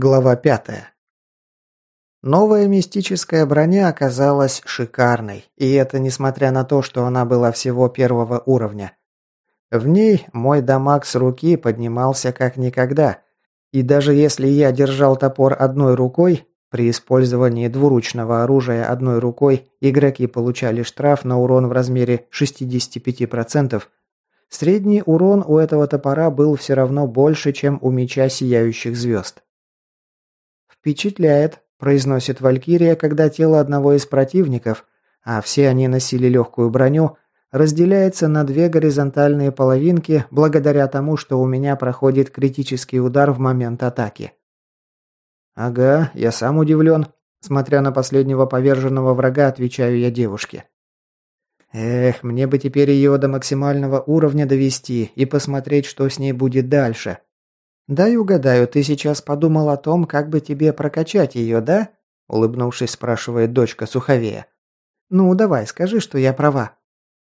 Глава пятая. Новая мистическая броня оказалась шикарной, и это несмотря на то, что она была всего первого уровня. В ней мой дамаг с руки поднимался как никогда, и даже если я держал топор одной рукой, при использовании двуручного оружия одной рукой игроки получали штраф на урон в размере 65%, средний урон у этого топора был все равно больше, чем у меча сияющих звезд. «Впечатляет», – произносит Валькирия, когда тело одного из противников, а все они носили легкую броню, разделяется на две горизонтальные половинки благодаря тому, что у меня проходит критический удар в момент атаки. «Ага, я сам удивлен», – смотря на последнего поверженного врага, отвечаю я девушке. Эх, мне бы теперь ее до максимального уровня довести и посмотреть, что с ней будет дальше. «Дай угадаю, ты сейчас подумал о том, как бы тебе прокачать ее, да?» Улыбнувшись, спрашивает дочка Суховея. «Ну, давай, скажи, что я права».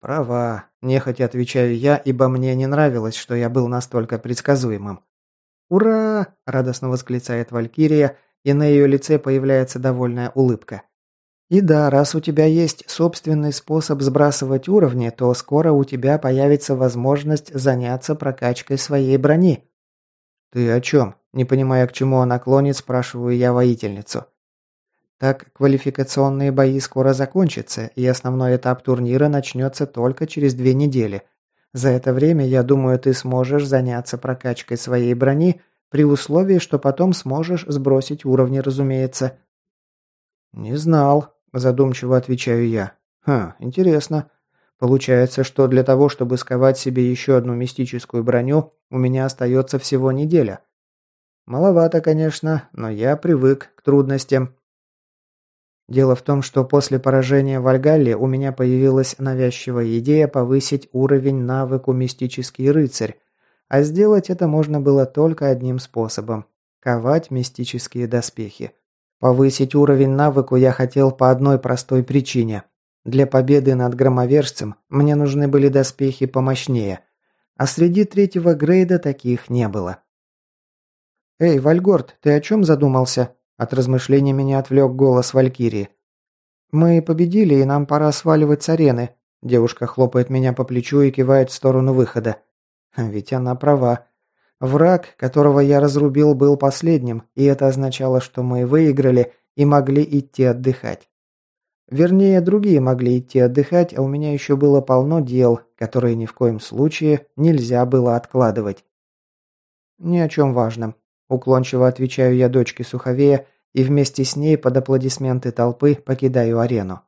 «Права», – нехотя отвечаю я, ибо мне не нравилось, что я был настолько предсказуемым. «Ура!» – радостно восклицает Валькирия, и на ее лице появляется довольная улыбка. «И да, раз у тебя есть собственный способ сбрасывать уровни, то скоро у тебя появится возможность заняться прокачкой своей брони. «Ты о чем?» Не понимая, к чему она клонит, спрашиваю я воительницу. Так квалификационные бои скоро закончатся, и основной этап турнира начнется только через две недели. За это время, я думаю, ты сможешь заняться прокачкой своей брони, при условии, что потом сможешь сбросить уровни, разумеется. «Не знал», – задумчиво отвечаю я. «Хм, интересно. Получается, что для того, чтобы сковать себе еще одну мистическую броню, у меня остается всего неделя. Маловато, конечно, но я привык к трудностям. Дело в том, что после поражения в Альгалле у меня появилась навязчивая идея повысить уровень навыку «Мистический рыцарь», а сделать это можно было только одним способом – ковать мистические доспехи. Повысить уровень навыку я хотел по одной простой причине. Для победы над громовержцем мне нужны были доспехи помощнее, а среди третьего грейда таких не было. «Эй, Вальгорд, ты о чем задумался?» От размышлений меня отвлек голос Валькирии. «Мы победили, и нам пора сваливать с арены», Девушка хлопает меня по плечу и кивает в сторону выхода. Ведь она права. Враг, которого я разрубил, был последним, и это означало, что мы выиграли и могли идти отдыхать. Вернее, другие могли идти отдыхать, а у меня еще было полно дел, которые ни в коем случае нельзя было откладывать. «Ни о чем важном», – уклончиво отвечаю я дочке Суховея и вместе с ней под аплодисменты толпы покидаю арену.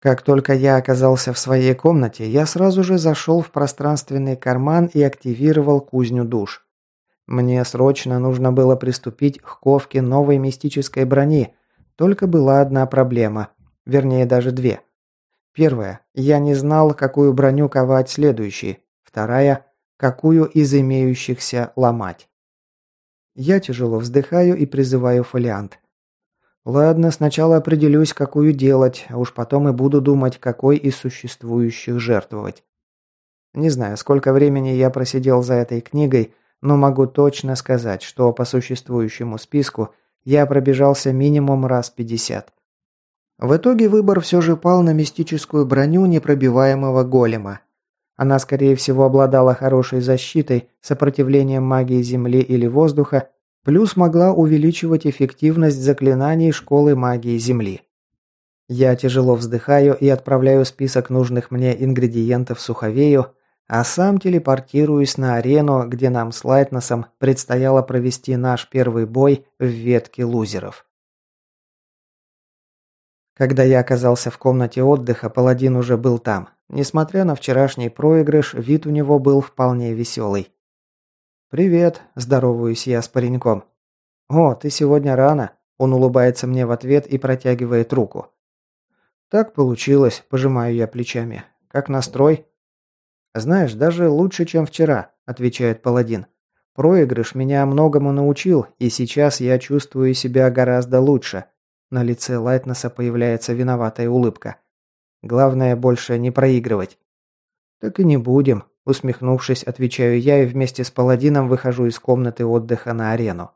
Как только я оказался в своей комнате, я сразу же зашел в пространственный карман и активировал кузню душ. Мне срочно нужно было приступить к ковке новой мистической брони, только была одна проблема. Вернее, даже две. Первая. Я не знал, какую броню ковать следующей. Вторая. Какую из имеющихся ломать. Я тяжело вздыхаю и призываю фолиант. Ладно, сначала определюсь, какую делать, а уж потом и буду думать, какой из существующих жертвовать. Не знаю, сколько времени я просидел за этой книгой, но могу точно сказать, что по существующему списку – я пробежался минимум раз пятьдесят. В итоге выбор все же пал на мистическую броню непробиваемого голема. Она, скорее всего, обладала хорошей защитой, сопротивлением магии земли или воздуха, плюс могла увеличивать эффективность заклинаний школы магии земли. Я тяжело вздыхаю и отправляю список нужных мне ингредиентов суховею, а сам телепортируюсь на арену, где нам с Лайтнесом предстояло провести наш первый бой в ветке лузеров. Когда я оказался в комнате отдыха, паладин уже был там. Несмотря на вчерашний проигрыш, вид у него был вполне веселый. «Привет», – здороваюсь я с пареньком. «О, ты сегодня рано», – он улыбается мне в ответ и протягивает руку. «Так получилось», – пожимаю я плечами. «Как настрой?» «Знаешь, даже лучше, чем вчера», – отвечает паладин. «Проигрыш меня многому научил, и сейчас я чувствую себя гораздо лучше». На лице Лайтнеса появляется виноватая улыбка. «Главное, больше не проигрывать». «Так и не будем», – Усмехнувшись, отвечаю я и вместе с паладином выхожу из комнаты отдыха на арену.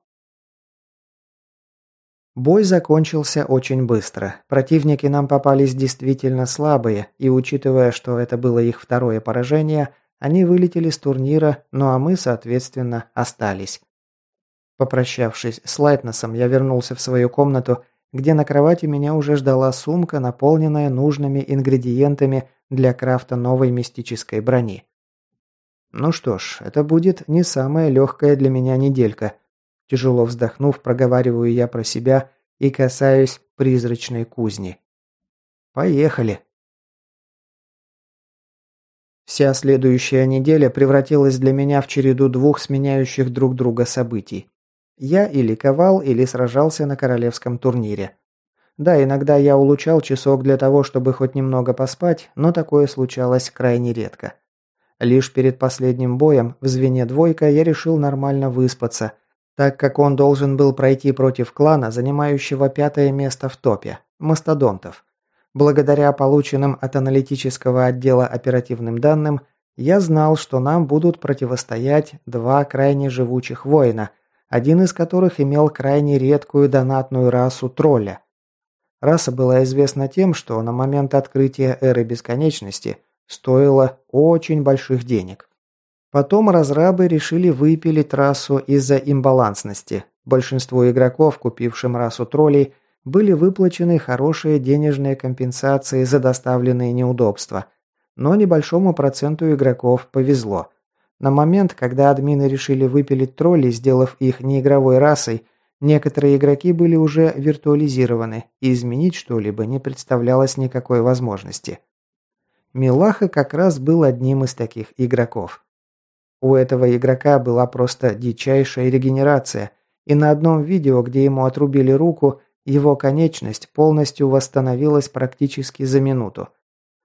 Бой закончился очень быстро. Противники нам попались действительно слабые, и учитывая, что это было их второе поражение, они вылетели с турнира, ну а мы, соответственно, остались. Попрощавшись с Лайтнесом, я вернулся в свою комнату, где на кровати меня уже ждала сумка, наполненная нужными ингредиентами для крафта новой мистической брони. Ну что ж, это будет не самая легкая для меня неделька – Тяжело вздохнув, проговариваю я про себя и касаюсь призрачной кузни. Поехали. Вся следующая неделя превратилась для меня в череду двух сменяющих друг друга событий. Я или ковал, или сражался на королевском турнире. Да, иногда я улучал часок для того, чтобы хоть немного поспать, но такое случалось крайне редко. Лишь перед последним боем в звене двойка я решил нормально выспаться так как он должен был пройти против клана, занимающего пятое место в топе – мастодонтов. Благодаря полученным от аналитического отдела оперативным данным, я знал, что нам будут противостоять два крайне живучих воина, один из которых имел крайне редкую донатную расу тролля. Раса была известна тем, что на момент открытия эры бесконечности стоила очень больших денег. Потом разрабы решили выпилить расу из-за имбалансности. Большинству игроков, купившим расу троллей, были выплачены хорошие денежные компенсации за доставленные неудобства. Но небольшому проценту игроков повезло. На момент, когда админы решили выпилить троллей, сделав их неигровой расой, некоторые игроки были уже виртуализированы, и изменить что-либо не представлялось никакой возможности. Милаха как раз был одним из таких игроков. У этого игрока была просто дичайшая регенерация, и на одном видео, где ему отрубили руку, его конечность полностью восстановилась практически за минуту.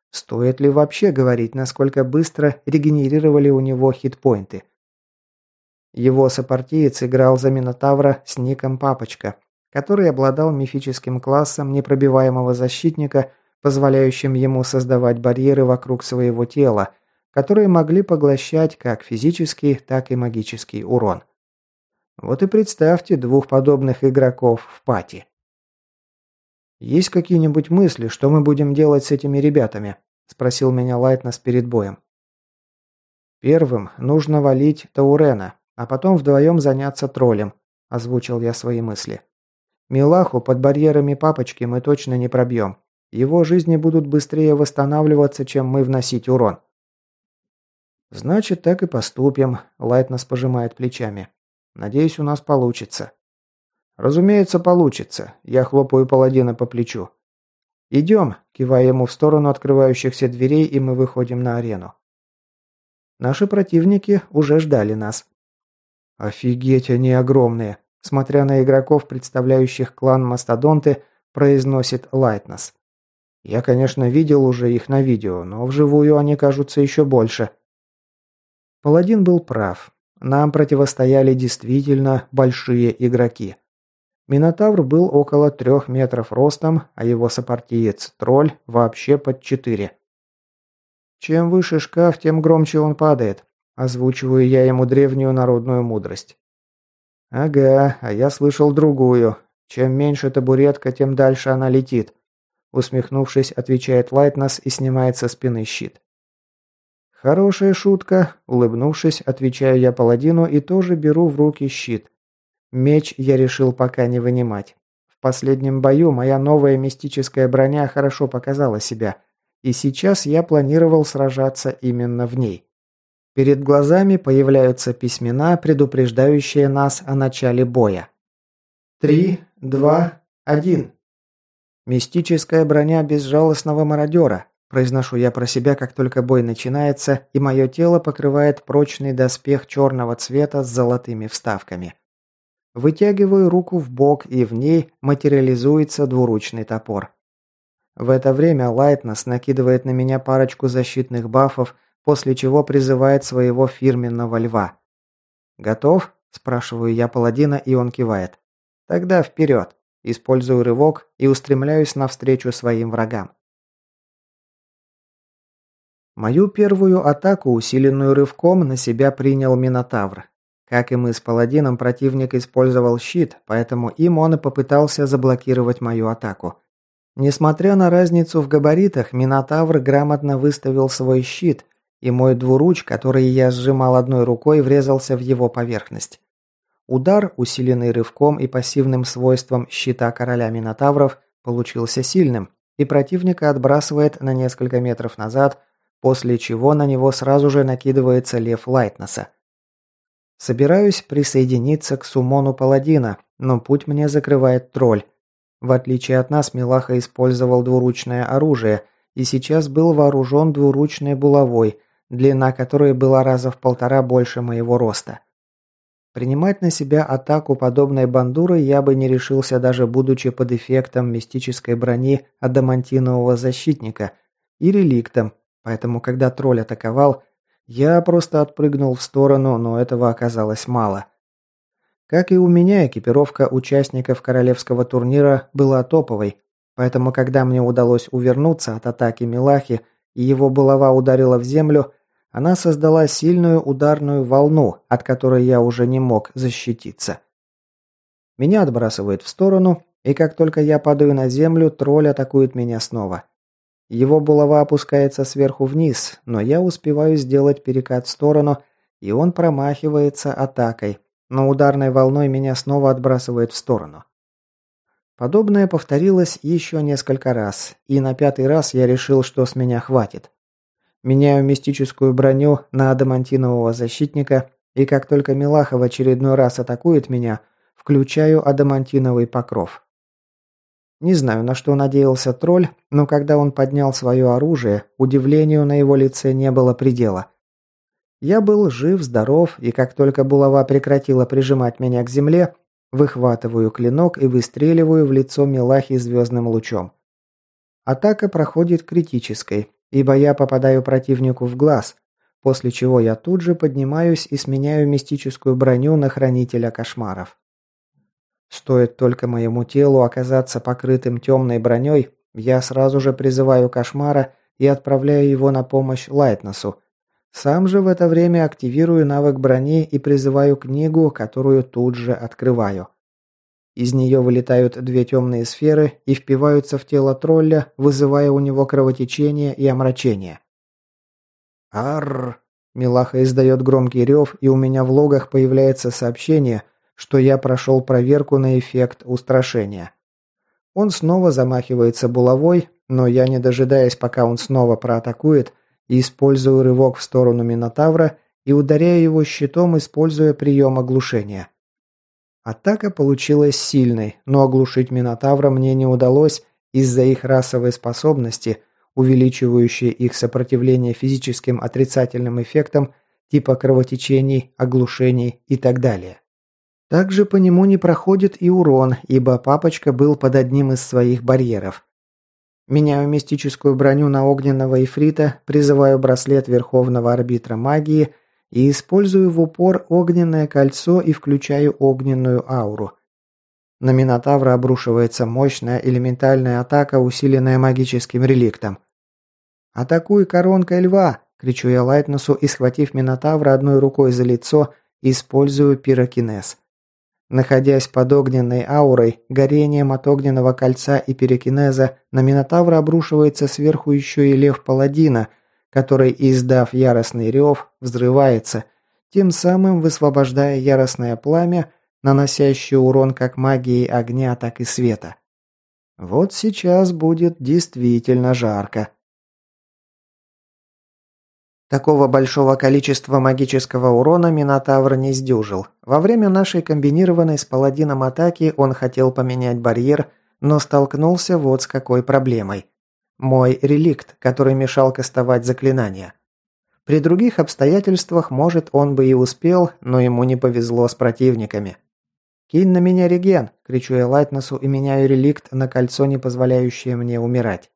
Стоит ли вообще говорить, насколько быстро регенерировали у него хитпоинты? Его сопартиец играл за Минотавра с ником Папочка, который обладал мифическим классом непробиваемого защитника, позволяющим ему создавать барьеры вокруг своего тела – которые могли поглощать как физический, так и магический урон. Вот и представьте двух подобных игроков в пати. «Есть какие-нибудь мысли, что мы будем делать с этими ребятами?» – спросил меня Лайтнес перед боем. «Первым нужно валить Таурена, а потом вдвоем заняться троллем», – озвучил я свои мысли. «Милаху под барьерами папочки мы точно не пробьем. Его жизни будут быстрее восстанавливаться, чем мы вносить урон. «Значит, так и поступим», – Лайтнес пожимает плечами. «Надеюсь, у нас получится». «Разумеется, получится», – я хлопаю паладина по плечу. «Идем», – кивая ему в сторону открывающихся дверей, и мы выходим на арену. Наши противники уже ждали нас. «Офигеть, они огромные!» Смотря на игроков, представляющих клан Мастодонты, произносит Лайтнес. «Я, конечно, видел уже их на видео, но вживую они кажутся еще больше». Паладин был прав. Нам противостояли действительно большие игроки. Минотавр был около трех метров ростом, а его сопартиец Тролль вообще под четыре. Чем выше шкаф, тем громче он падает. Озвучиваю я ему древнюю народную мудрость. Ага, а я слышал другую. Чем меньше табуретка, тем дальше она летит. Усмехнувшись, отвечает Лайтнес и снимает со спины щит. «Хорошая шутка», – улыбнувшись, отвечаю я паладину и тоже беру в руки щит. Меч я решил пока не вынимать. В последнем бою моя новая мистическая броня хорошо показала себя, и сейчас я планировал сражаться именно в ней. Перед глазами появляются письмена, предупреждающие нас о начале боя. «Три, два, один». Мистическая броня безжалостного мародера. Произношу я про себя, как только бой начинается, и мое тело покрывает прочный доспех черного цвета с золотыми вставками. Вытягиваю руку в бок, и в ней материализуется двуручный топор. В это время Лайтнес накидывает на меня парочку защитных бафов, после чего призывает своего фирменного льва. «Готов?» – спрашиваю я паладина, и он кивает. «Тогда вперед!» Использую рывок и устремляюсь навстречу своим врагам. Мою первую атаку, усиленную рывком, на себя принял Минотавр. Как и мы с паладином, противник использовал щит, поэтому им он и попытался заблокировать мою атаку. Несмотря на разницу в габаритах, Минотавр грамотно выставил свой щит, и мой двуруч, который я сжимал одной рукой, врезался в его поверхность. Удар, усиленный рывком и пассивным свойством щита короля Минотавров, получился сильным, и противника отбрасывает на несколько метров назад, после чего на него сразу же накидывается лев Лайтнеса. Собираюсь присоединиться к сумону паладина, но путь мне закрывает тролль. В отличие от нас, Милаха использовал двуручное оружие и сейчас был вооружен двуручной булавой, длина которой была раза в полтора больше моего роста. Принимать на себя атаку подобной бандуры я бы не решился даже будучи под эффектом мистической брони адамантинового защитника и реликтом, Поэтому, когда тролль атаковал, я просто отпрыгнул в сторону, но этого оказалось мало. Как и у меня, экипировка участников королевского турнира была топовой, поэтому когда мне удалось увернуться от атаки Милахи и его булава ударила в землю, она создала сильную ударную волну, от которой я уже не мог защититься. Меня отбрасывает в сторону, и как только я падаю на землю, тролль атакует меня снова. Его булава опускается сверху вниз, но я успеваю сделать перекат в сторону, и он промахивается атакой, но ударной волной меня снова отбрасывает в сторону. Подобное повторилось еще несколько раз, и на пятый раз я решил, что с меня хватит. Меняю мистическую броню на адамантинового защитника, и как только Милаха в очередной раз атакует меня, включаю адамантиновый покров. Не знаю, на что надеялся тролль, но когда он поднял свое оружие, удивлению на его лице не было предела. Я был жив, здоров, и как только булава прекратила прижимать меня к земле, выхватываю клинок и выстреливаю в лицо Милахи звездным лучом. Атака проходит критической, ибо я попадаю противнику в глаз, после чего я тут же поднимаюсь и сменяю мистическую броню на хранителя кошмаров. Стоит только моему телу оказаться покрытым темной броней, я сразу же призываю кошмара и отправляю его на помощь Лайтнесу. Сам же в это время активирую навык брони и призываю книгу, которую тут же открываю. Из нее вылетают две темные сферы и впиваются в тело тролля, вызывая у него кровотечение и омрачение. Арр! Милаха издает громкий рев, и у меня в логах появляется сообщение – что я прошел проверку на эффект устрашения. Он снова замахивается булавой, но я, не дожидаясь, пока он снова проатакует, использую рывок в сторону Минотавра и ударяю его щитом, используя прием оглушения. Атака получилась сильной, но оглушить Минотавра мне не удалось из-за их расовой способности, увеличивающей их сопротивление физическим отрицательным эффектам типа кровотечений, оглушений и так далее. Также по нему не проходит и урон, ибо папочка был под одним из своих барьеров. Меняю мистическую броню на огненного ифрита, призываю браслет Верховного Арбитра Магии и использую в упор огненное кольцо и включаю огненную ауру. На Минотавра обрушивается мощная элементальная атака, усиленная магическим реликтом. «Атакуй коронкой льва!» – кричу я Лайтнусу и, схватив Минотавра одной рукой за лицо, использую пирокинез. Находясь под огненной аурой, горением от огненного кольца и перекинеза, на Минотавра обрушивается сверху еще и лев паладина, который, издав яростный рев, взрывается, тем самым высвобождая яростное пламя, наносящее урон как магией огня, так и света. Вот сейчас будет действительно жарко. Такого большого количества магического урона Минотавр не сдюжил. Во время нашей комбинированной с паладином атаки он хотел поменять барьер, но столкнулся вот с какой проблемой. Мой реликт, который мешал кастовать заклинания. При других обстоятельствах, может, он бы и успел, но ему не повезло с противниками. «Кинь на меня реген!» – кричу я Лайтнесу и меняю реликт на кольцо, не позволяющее мне умирать.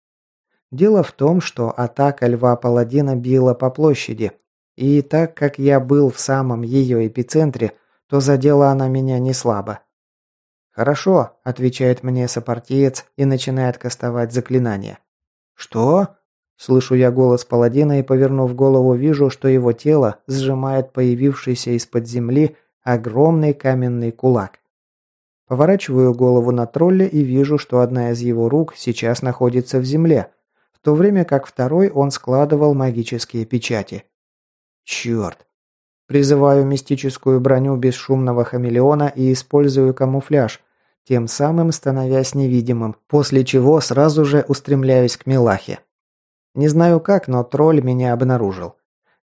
Дело в том, что атака льва-паладина била по площади, и так как я был в самом ее эпицентре, то задела она меня не слабо. «Хорошо», – отвечает мне сопартиец и начинает кастовать заклинание. «Что?» Слышу я голос паладина и, повернув голову, вижу, что его тело сжимает появившийся из-под земли огромный каменный кулак. Поворачиваю голову на тролля и вижу, что одна из его рук сейчас находится в земле, в то время как второй он складывал магические печати. Черт! Призываю мистическую броню бесшумного хамелеона и использую камуфляж, тем самым становясь невидимым, после чего сразу же устремляюсь к Милахе. Не знаю как, но тролль меня обнаружил.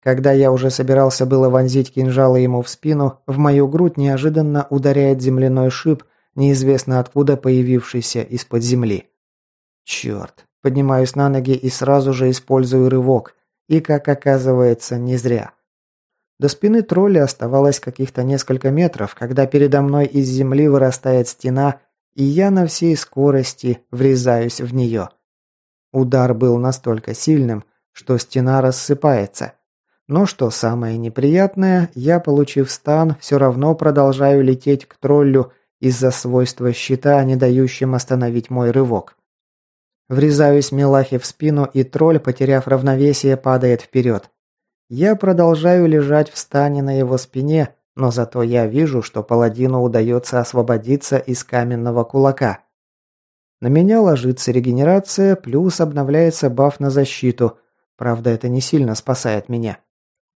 Когда я уже собирался было вонзить кинжалы ему в спину, в мою грудь неожиданно ударяет земляной шип, неизвестно откуда появившийся из-под земли. Черт. Поднимаюсь на ноги и сразу же использую рывок. И, как оказывается, не зря. До спины тролля оставалось каких-то несколько метров, когда передо мной из земли вырастает стена, и я на всей скорости врезаюсь в нее. Удар был настолько сильным, что стена рассыпается. Но что самое неприятное, я, получив стан, все равно продолжаю лететь к троллю из-за свойства щита, не дающим остановить мой рывок. Врезаюсь Милахе в спину, и тролль, потеряв равновесие, падает вперед. Я продолжаю лежать в стане на его спине, но зато я вижу, что паладину удается освободиться из каменного кулака. На меня ложится регенерация, плюс обновляется баф на защиту. Правда, это не сильно спасает меня.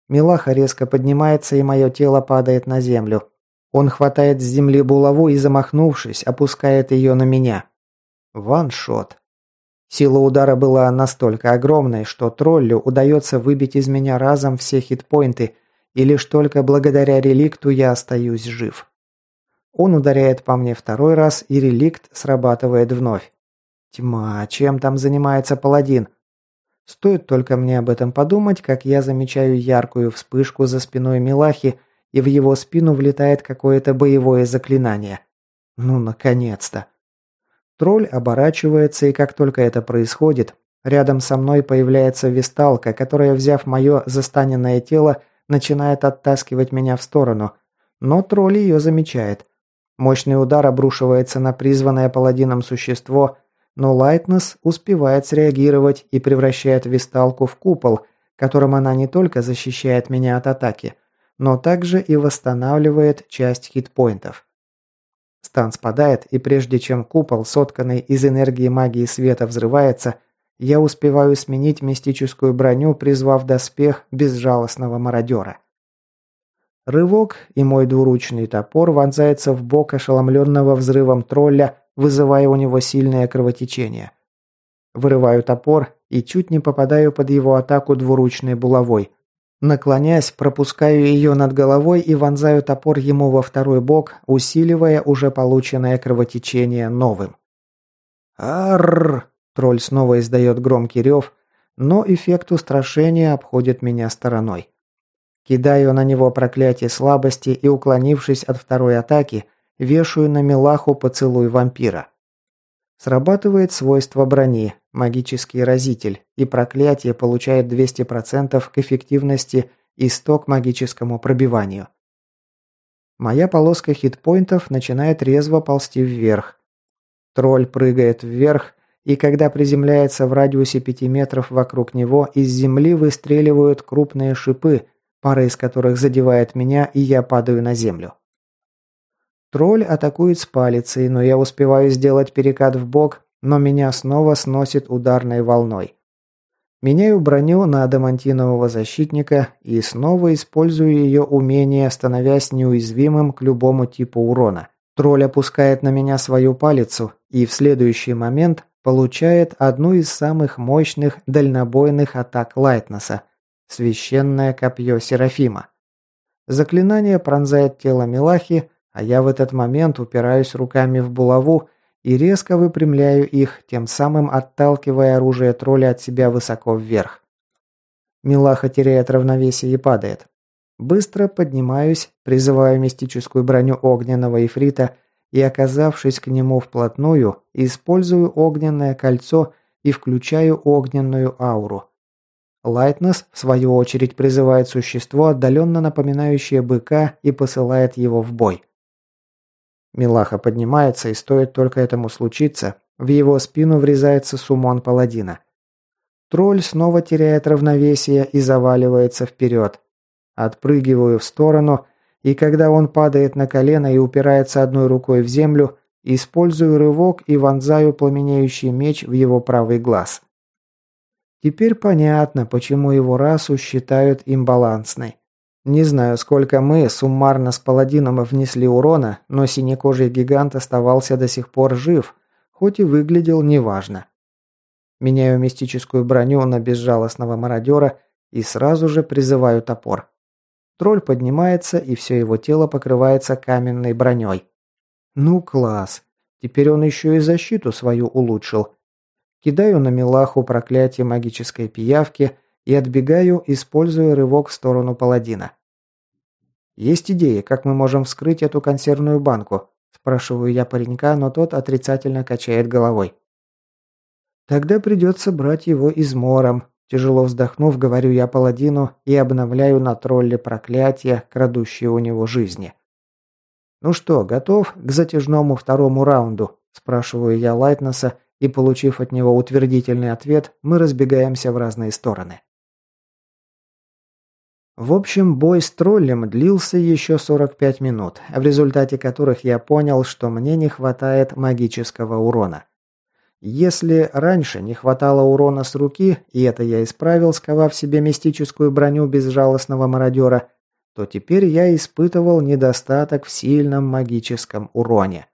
Милаха резко поднимается, и мое тело падает на землю. Он хватает с земли булаву и, замахнувшись, опускает ее на меня. Ваншот. Сила удара была настолько огромной, что троллю удается выбить из меня разом все хитпоинты, и лишь только благодаря реликту я остаюсь жив. Он ударяет по мне второй раз, и реликт срабатывает вновь. Тьма, чем там занимается паладин? Стоит только мне об этом подумать, как я замечаю яркую вспышку за спиной Милахи, и в его спину влетает какое-то боевое заклинание. Ну, наконец-то. Тролль оборачивается, и как только это происходит, рядом со мной появляется висталка, которая, взяв мое застаненное тело, начинает оттаскивать меня в сторону. Но тролль ее замечает. Мощный удар обрушивается на призванное паладином существо, но Лайтнес успевает среагировать и превращает висталку в купол, которым она не только защищает меня от атаки, но также и восстанавливает часть хитпоинтов. Стан спадает, и прежде чем купол, сотканный из энергии магии света, взрывается, я успеваю сменить мистическую броню, призвав доспех безжалостного мародера. Рывок, и мой двуручный топор вонзается в бок ошеломленного взрывом тролля, вызывая у него сильное кровотечение. Вырываю топор и чуть не попадаю под его атаку двуручной булавой. Наклонясь, пропускаю ее над головой и вонзаю топор ему во второй бок, усиливая уже полученное кровотечение новым. Арр! Тролль снова издает громкий рев, но эффект устрашения обходит меня стороной. Кидаю на него проклятие слабости и, уклонившись от второй атаки, вешаю на милаху поцелуй вампира. Срабатывает свойство брони, магический разитель, и проклятие получает 200% к эффективности и 100 к магическому пробиванию. Моя полоска хитпоинтов начинает резво ползти вверх. Тролль прыгает вверх, и когда приземляется в радиусе 5 метров вокруг него, из земли выстреливают крупные шипы, пара из которых задевает меня, и я падаю на землю. Тролль атакует с палицей, но я успеваю сделать перекат в бок, но меня снова сносит ударной волной. Меняю броню на адамантинового защитника и снова использую ее умение, становясь неуязвимым к любому типу урона. Тролль опускает на меня свою палицу и в следующий момент получает одну из самых мощных дальнобойных атак Лайтнеса – священное копье Серафима. Заклинание пронзает тело Милахи, а я в этот момент упираюсь руками в булаву и резко выпрямляю их, тем самым отталкивая оружие тролля от себя высоко вверх. Милаха теряет равновесие и падает. Быстро поднимаюсь, призываю мистическую броню огненного ифрита и, оказавшись к нему вплотную, использую огненное кольцо и включаю огненную ауру. Лайтнес, в свою очередь, призывает существо, отдаленно напоминающее быка, и посылает его в бой. Милаха поднимается, и стоит только этому случиться, в его спину врезается сумон паладина. Тролль снова теряет равновесие и заваливается вперед. Отпрыгиваю в сторону, и когда он падает на колено и упирается одной рукой в землю, использую рывок и вонзаю пламенеющий меч в его правый глаз. Теперь понятно, почему его расу считают имбалансной. Не знаю, сколько мы суммарно с паладином внесли урона, но синекожий гигант оставался до сих пор жив, хоть и выглядел неважно. Меняю мистическую броню на безжалостного мародера и сразу же призываю топор. Тролль поднимается, и все его тело покрывается каменной броней. Ну класс. Теперь он еще и защиту свою улучшил. Кидаю на милаху проклятие магической пиявки и отбегаю, используя рывок в сторону паладина. «Есть идеи, как мы можем вскрыть эту консервную банку?» Спрашиваю я паренька, но тот отрицательно качает головой. «Тогда придется брать его измором», Тяжело вздохнув, говорю я паладину и обновляю на тролле проклятие, крадущее у него жизни. «Ну что, готов к затяжному второму раунду?» – спрашиваю я Лайтнеса, и, получив от него утвердительный ответ, мы разбегаемся в разные стороны. В общем, бой с троллем длился еще 45 минут, в результате которых я понял, что мне не хватает магического урона. Если раньше не хватало урона с руки, и это я исправил, сковав себе мистическую броню безжалостного мародера, то теперь я испытывал недостаток в сильном магическом уроне.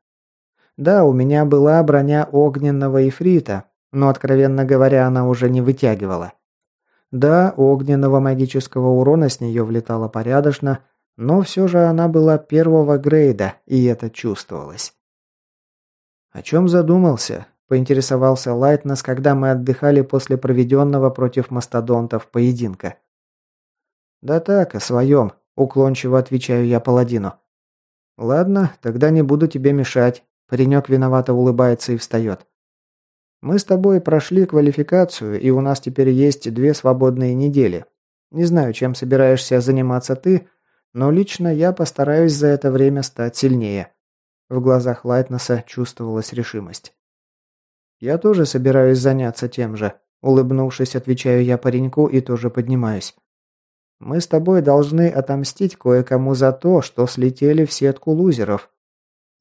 Да, у меня была броня огненного ифрита, но, откровенно говоря, она уже не вытягивала. Да, огненного магического урона с нее влетало порядочно, но все же она была первого грейда, и это чувствовалось. О чем задумался? Поинтересовался Лайтнес, когда мы отдыхали после проведенного против мастодонтов поединка. «Да так, о своем», – уклончиво отвечаю я паладину. «Ладно, тогда не буду тебе мешать». Паренек виновато улыбается и встает. Мы с тобой прошли квалификацию, и у нас теперь есть две свободные недели. Не знаю, чем собираешься заниматься ты, но лично я постараюсь за это время стать сильнее». В глазах Лайтнеса чувствовалась решимость. «Я тоже собираюсь заняться тем же», – улыбнувшись, отвечаю я пареньку и тоже поднимаюсь. «Мы с тобой должны отомстить кое-кому за то, что слетели в сетку лузеров».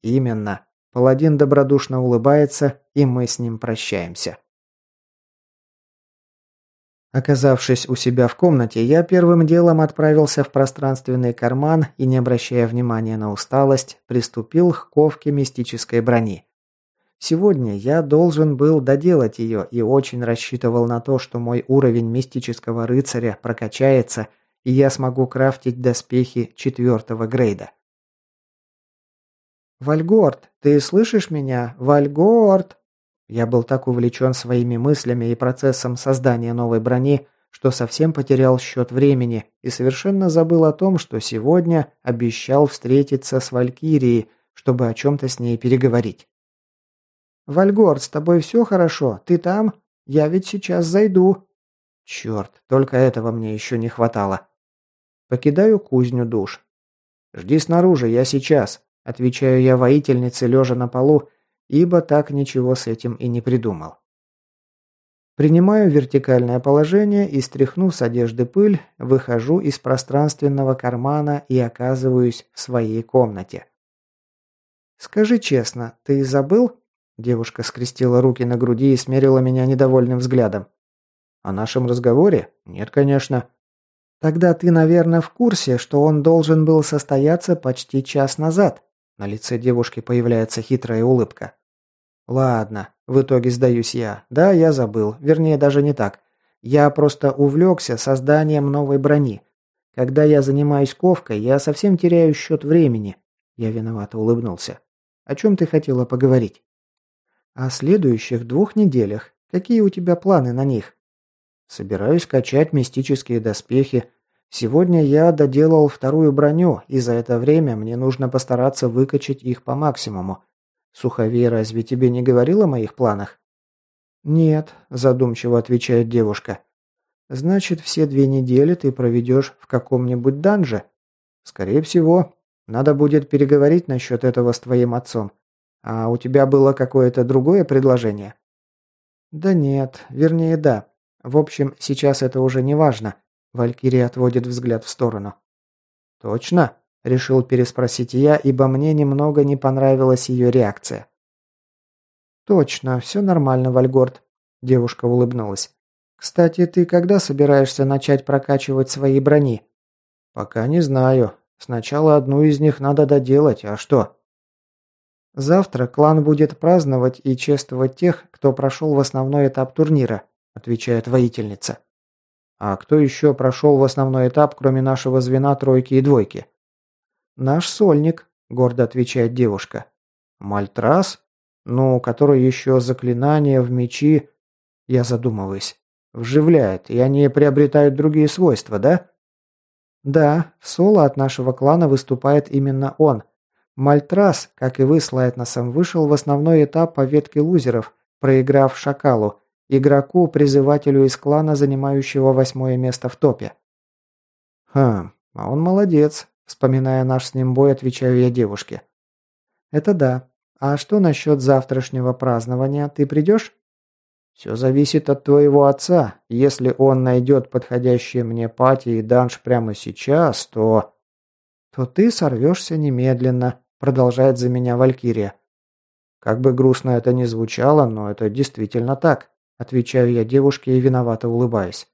«Именно», Паладин добродушно улыбается, и мы с ним прощаемся. Оказавшись у себя в комнате, я первым делом отправился в пространственный карман и, не обращая внимания на усталость, приступил к ковке мистической брони. Сегодня я должен был доделать ее и очень рассчитывал на то, что мой уровень мистического рыцаря прокачается, и я смогу крафтить доспехи четвертого грейда. «Вальгорд, ты слышишь меня? Вальгорд!» Я был так увлечен своими мыслями и процессом создания новой брони, что совсем потерял счет времени и совершенно забыл о том, что сегодня обещал встретиться с Валькирией, чтобы о чем-то с ней переговорить. «Вальгорд, с тобой все хорошо? Ты там? Я ведь сейчас зайду». Черт, только этого мне еще не хватало. Покидаю кузню душ. «Жди снаружи, я сейчас», Отвечаю я воительнице, лежа на полу, ибо так ничего с этим и не придумал. Принимаю вертикальное положение и, стряхнув с одежды пыль, выхожу из пространственного кармана и оказываюсь в своей комнате. «Скажи честно, ты забыл?» Девушка скрестила руки на груди и смерила меня недовольным взглядом. «О нашем разговоре? Нет, конечно». «Тогда ты, наверное, в курсе, что он должен был состояться почти час назад?» На лице девушки появляется хитрая улыбка. «Ладно, в итоге сдаюсь я. Да, я забыл. Вернее, даже не так. Я просто увлекся созданием новой брони. Когда я занимаюсь ковкой, я совсем теряю счет времени». Я виновато улыбнулся. «О чем ты хотела поговорить?» «О следующих двух неделях. Какие у тебя планы на них?» «Собираюсь качать мистические доспехи, Сегодня я доделал вторую броню, и за это время мне нужно постараться выкачать их по максимуму. Суховей разве тебе не говорил о моих планах? Нет, задумчиво отвечает девушка. Значит, все две недели ты проведешь в каком-нибудь данже? Скорее всего. Надо будет переговорить насчет этого с твоим отцом. А у тебя было какое-то другое предложение? Да нет, вернее да. В общем, сейчас это уже не важно. Валькирия отводит взгляд в сторону. Точно? Решил переспросить я, ибо мне немного не понравилась ее реакция. «Точно, все нормально, Вальгорд», – девушка улыбнулась. «Кстати, ты когда собираешься начать прокачивать свои брони?» «Пока не знаю. Сначала одну из них надо доделать, а что?» «Завтра клан будет праздновать и чествовать тех, кто прошел в основной этап турнира», – отвечает воительница. «А кто еще прошел в основной этап, кроме нашего звена тройки и двойки?» «Наш сольник», – гордо отвечает девушка. «Мальтрас? Ну, который еще заклинания в мечи...» Я задумываюсь. «Вживляет, и они приобретают другие свойства, да?» «Да, в соло от нашего клана выступает именно он. Мальтрас, как и вы с Лайтносом, вышел в основной этап по ветке лузеров, проиграв Шакалу, игроку-призывателю из клана, занимающего восьмое место в топе». «Хм, а он молодец», Вспоминая наш с ним бой, отвечаю я девушке. «Это да. А что насчет завтрашнего празднования? Ты придешь?» «Все зависит от твоего отца. Если он найдет подходящие мне пати и данж прямо сейчас, то...» «То ты сорвешься немедленно», — продолжает за меня Валькирия. «Как бы грустно это ни звучало, но это действительно так», — отвечаю я девушке и виновато улыбаюсь.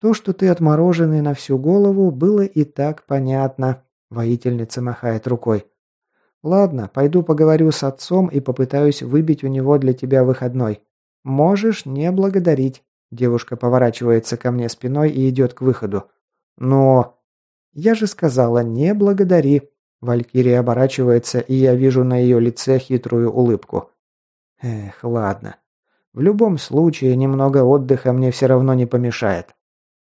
То, что ты отмороженный на всю голову, было и так понятно. Воительница махает рукой. Ладно, пойду поговорю с отцом и попытаюсь выбить у него для тебя выходной. Можешь не благодарить. Девушка поворачивается ко мне спиной и идет к выходу. Но... Я же сказала, не благодари. Валькирия оборачивается, и я вижу на ее лице хитрую улыбку. Эх, ладно. В любом случае, немного отдыха мне все равно не помешает.